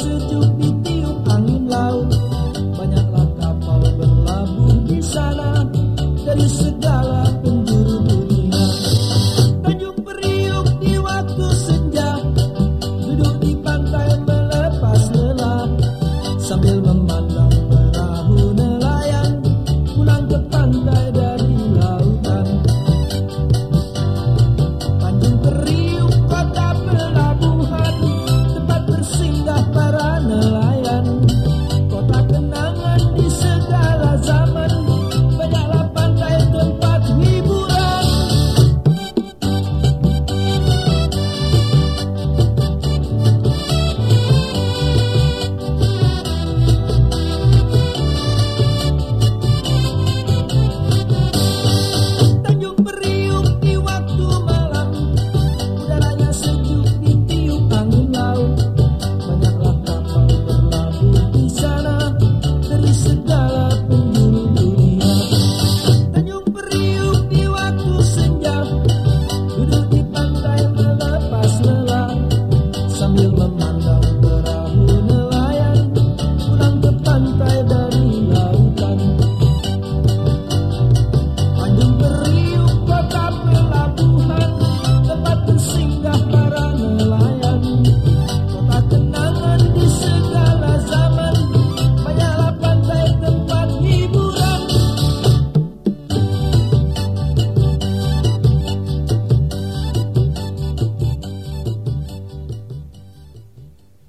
sejuk ditiup angin laut. Banyaklah kapal berlabuh di sana. Dari segala